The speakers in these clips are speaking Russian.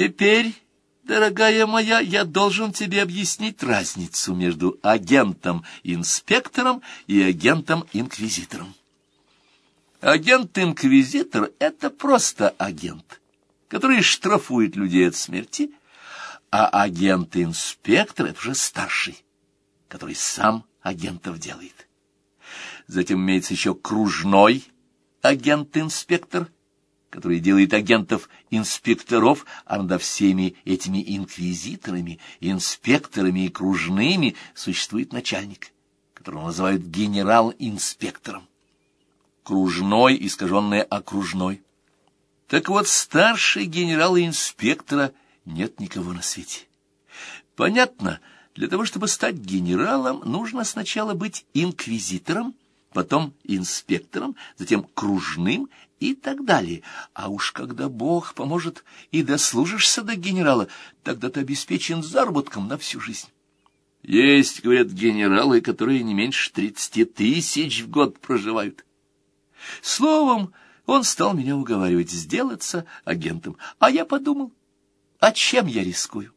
Теперь, дорогая моя, я должен тебе объяснить разницу между агентом-инспектором и агентом-инквизитором. Агент-инквизитор — это просто агент, который штрафует людей от смерти, а агент-инспектор — это уже старший, который сам агентов делает. Затем имеется еще кружной агент-инспектор, который делает агентов-инспекторов, а над всеми этими инквизиторами, инспекторами и кружными существует начальник, которого называют генерал-инспектором кружной, искаженное окружной. Так вот, старший генерала инспектора нет никого на свете. Понятно, для того, чтобы стать генералом, нужно сначала быть инквизитором, потом инспектором, затем кружным и так далее. А уж когда Бог поможет и дослужишься до генерала, тогда ты обеспечен заработком на всю жизнь. Есть, говорят, генералы, которые не меньше тридцати тысяч в год проживают. Словом, он стал меня уговаривать сделаться агентом, а я подумал, а чем я рискую?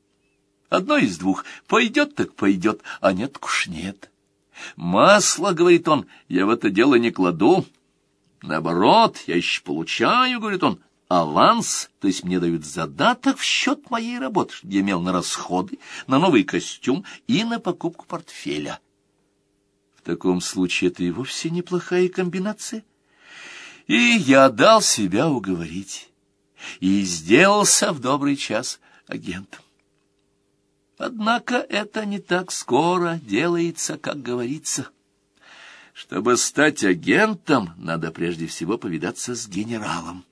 Одно из двух, пойдет так пойдет, а нет уж нет. Масло, говорит он, я в это дело не кладу. Наоборот, я еще получаю, говорит он, аванс, то есть мне дают задаток в счет моей работы, чтобы я имел на расходы, на новый костюм и на покупку портфеля. В таком случае это и вовсе неплохая комбинация. И я дал себя уговорить и сделался в добрый час агентом. Однако это не так скоро делается, как говорится. Чтобы стать агентом, надо прежде всего повидаться с генералом,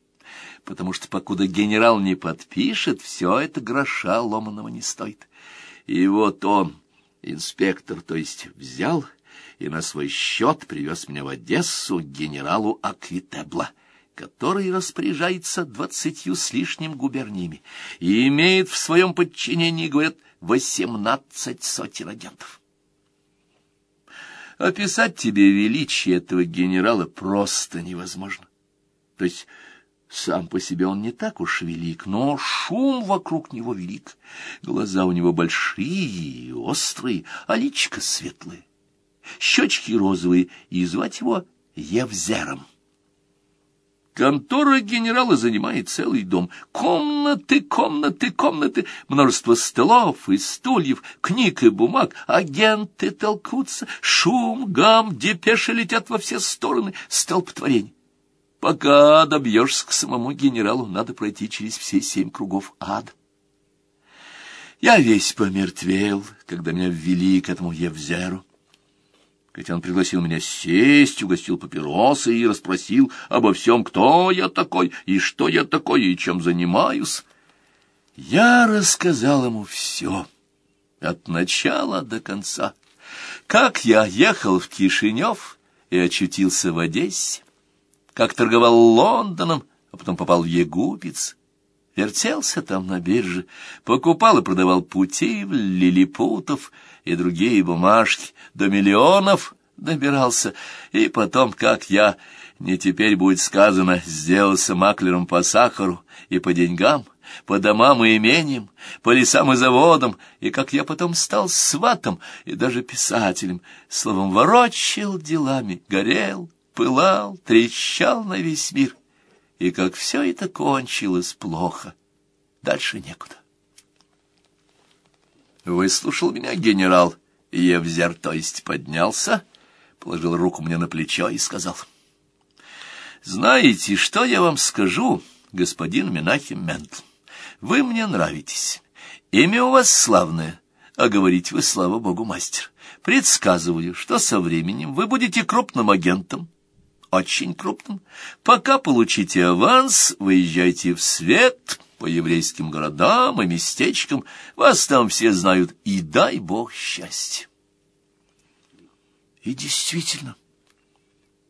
потому что покуда генерал не подпишет, все это гроша ломаного не стоит. И вот он, инспектор, то есть взял и на свой счет привез меня в Одессу к генералу Аквитебла, который распоряжается двадцатью с лишним губерниями и имеет в своем подчинении, говорят, восемнадцать сотен агентов. Описать тебе величие этого генерала просто невозможно. То есть сам по себе он не так уж велик, но шум вокруг него велик. Глаза у него большие и острые, а личико светлое щечки розовые, и звать его Евзером. Контора генерала занимает целый дом. Комнаты, комнаты, комнаты, множество столов и стульев, книг и бумаг, агенты толкутся, шум, гам, депеши летят во все стороны, столпотворение. Пока добьешься к самому генералу, надо пройти через все семь кругов ада. Я весь помертвел, когда меня ввели к этому Евзеру хотя он пригласил меня сесть, угостил папиросы и расспросил обо всем, кто я такой, и что я такой, и чем занимаюсь. Я рассказал ему все, от начала до конца, как я ехал в Кишинев и очутился в Одессе, как торговал Лондоном, а потом попал в Егупец, вертелся там на бирже, покупал и продавал пути лилипутов, и другие бумажки, до миллионов добирался, и потом, как я, не теперь будет сказано, сделался маклером по сахару и по деньгам, по домам и имениям, по лесам и заводам, и как я потом стал сватом и даже писателем, словом, ворочил делами, горел, пылал, трещал на весь мир, и как все это кончилось плохо, дальше некуда. Выслушал меня генерал Евзер, то есть поднялся, положил руку мне на плечо и сказал. «Знаете, что я вам скажу, господин Менахим Ментл? Вы мне нравитесь. Имя у вас славное, а говорить вы, слава богу, мастер. Предсказываю, что со временем вы будете крупным агентом, очень крупным. Пока получите аванс, выезжайте в свет» по еврейским городам и местечкам, вас там все знают, и дай Бог счастья. И действительно,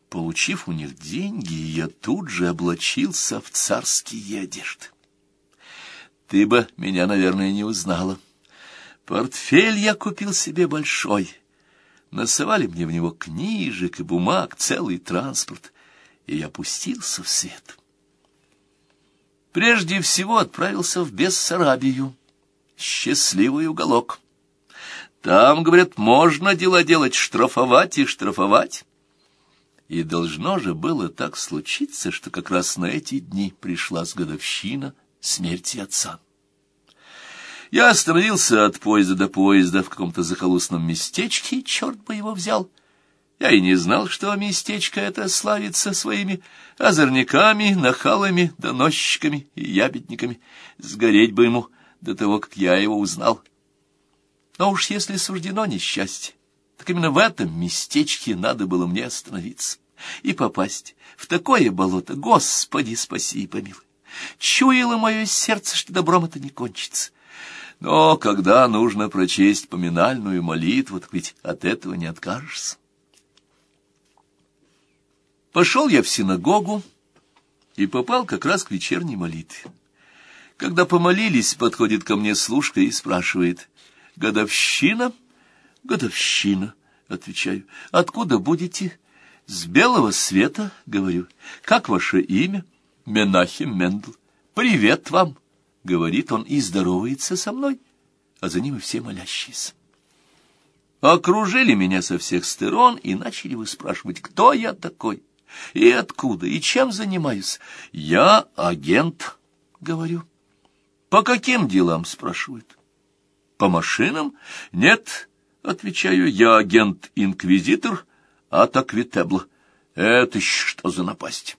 получив у них деньги, я тут же облачился в царские одежды. Ты бы меня, наверное, не узнала. Портфель я купил себе большой. Насовали мне в него книжек и бумаг, целый транспорт, и я пустился в свет. Прежде всего отправился в Бессарабию, счастливый уголок. Там, говорят, можно дела делать, штрафовать и штрафовать. И должно же было так случиться, что как раз на эти дни пришла с годовщина смерти отца. Я остановился от поезда до поезда в каком-то захолустном местечке, черт бы его взял. Я и не знал, что местечко это славится своими озорниками, нахалами, доносчиками и ябедниками. Сгореть бы ему до того, как я его узнал. Но уж если суждено несчастье, так именно в этом местечке надо было мне остановиться и попасть в такое болото. Господи, спаси и помилуй! Чуяло мое сердце, что добром это не кончится. Но когда нужно прочесть поминальную молитву, так ведь от этого не откажешься. Пошел я в синагогу и попал как раз к вечерней молитве. Когда помолились, подходит ко мне служка и спрашивает, «Годовщина?» «Годовщина», — отвечаю. «Откуда будете?» «С белого света», — говорю. «Как ваше имя?» «Менахим Мендл». «Привет вам!» — говорит он и здоровается со мной, а за ним и все молящиеся. Окружили меня со всех сторон и начали выспрашивать, кто я такой, и откуда, и чем занимаюсь. Я агент, говорю. По каким делам, спрашивают. По машинам? Нет, отвечаю, я агент-инквизитор от Аквитебла. Это что за напасть?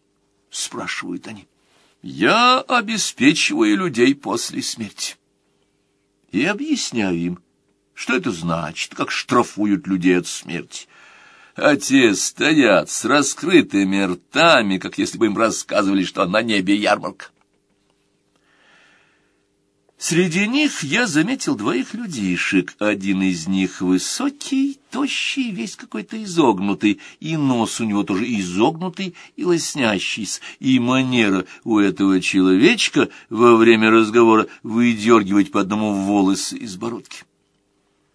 Спрашивают они. Я обеспечиваю людей после смерти. И объясняю им, что это значит, как штрафуют людей от смерти. А те стоят с раскрытыми ртами, как если бы им рассказывали, что на небе ярмарка. Среди них я заметил двоих людишек. Один из них высокий, тощий, весь какой-то изогнутый, и нос у него тоже изогнутый и лоснящийся, и манера у этого человечка во время разговора выдергивать по одному волосы из бородки.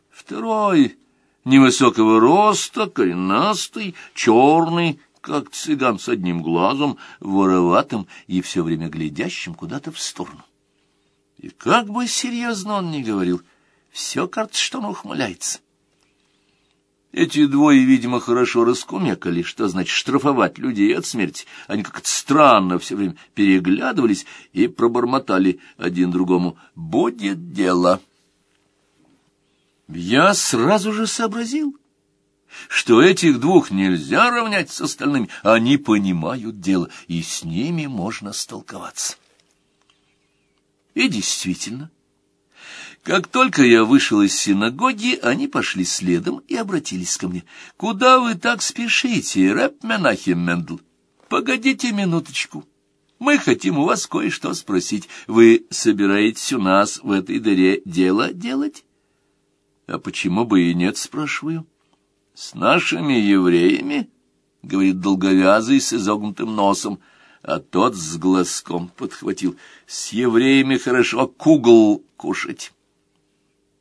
Второй, невысокого роста, коренастый, черный, как цыган с одним глазом, вороватым и все время глядящим куда-то в сторону. И как бы серьезно он ни говорил, все кажется, что он ухмыляется. Эти двое, видимо, хорошо раскумекали, что значит штрафовать людей от смерти. Они как-то странно все время переглядывались и пробормотали один другому «Будет дело». Я сразу же сообразил, что этих двух нельзя равнять с остальными. Они понимают дело, и с ними можно столковаться. И действительно, как только я вышел из синагоги, они пошли следом и обратились ко мне. «Куда вы так спешите, рэп Менахем Мендл? Погодите минуточку. Мы хотим у вас кое-что спросить. Вы собираетесь у нас в этой дыре дело делать?» «А почему бы и нет?» — спрашиваю. «С нашими евреями?» — говорит долговязый с изогнутым носом — а тот с глазком подхватил. С евреями хорошо кугл кушать.